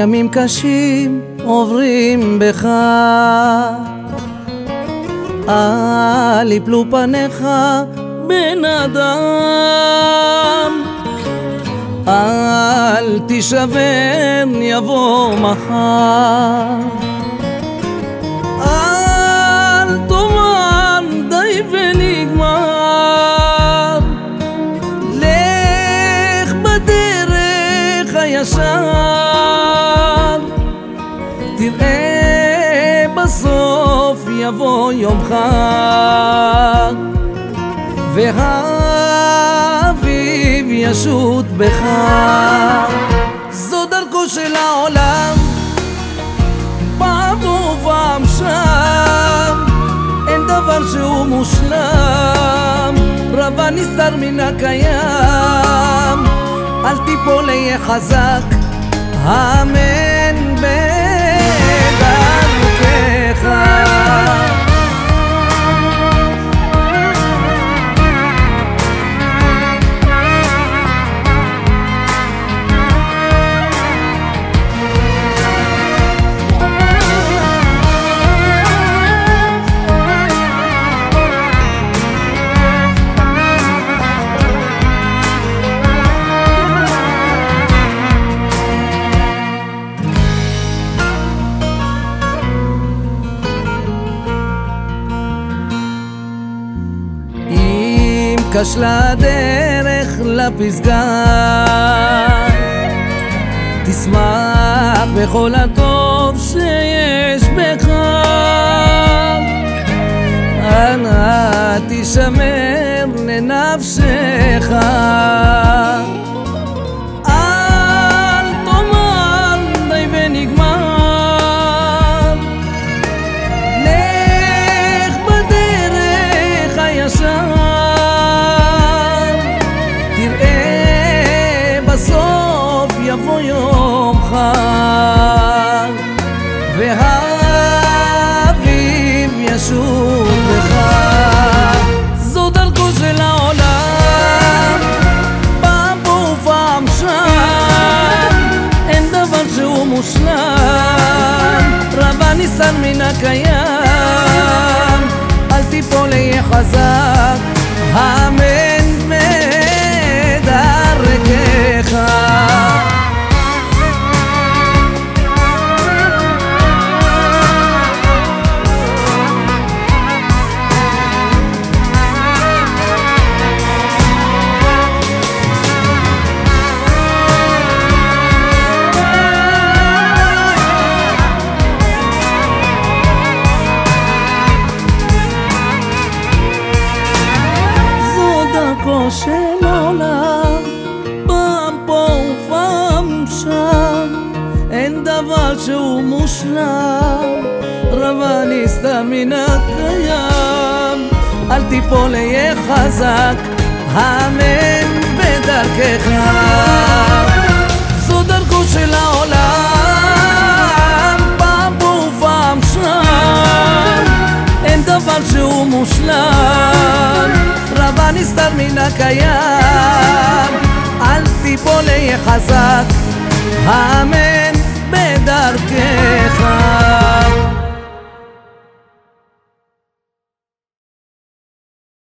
ימים קשים עוברים בך. אל יפלו פניך בן אדם. אל תישבר יבוא מחר. אל תאמר די ונגמר. לך בדרך הישר יבוא יומך והאביב ישוט בך. זו דרכו של העולם פעם ופעם שם. אין דבר שהוא מושלם רב הנסתר מן הקיים. אל תיפול אהיה חזק אמן כשלה הדרך לפסגה. תשמח בכל הטוב שיש בך. אנא תשמר לנפשך ישוב לך זו דרכו של העולם פעם פה ופעם שם. אין דבר שהוא מושלם רב הניסן מן הקיים. אל תיפול אהיה חזק אמן דבר שהוא מושלם, רב הנסתר מן הקיים, אל תיפול אהיה חזק, אמן בדרכך. זו דרכו של העולם, פעם פה ופעם שם, אין דבר שהוא מושלם, רב הנסתר מן הקיים, אל תיפול אהיה חזק, אמן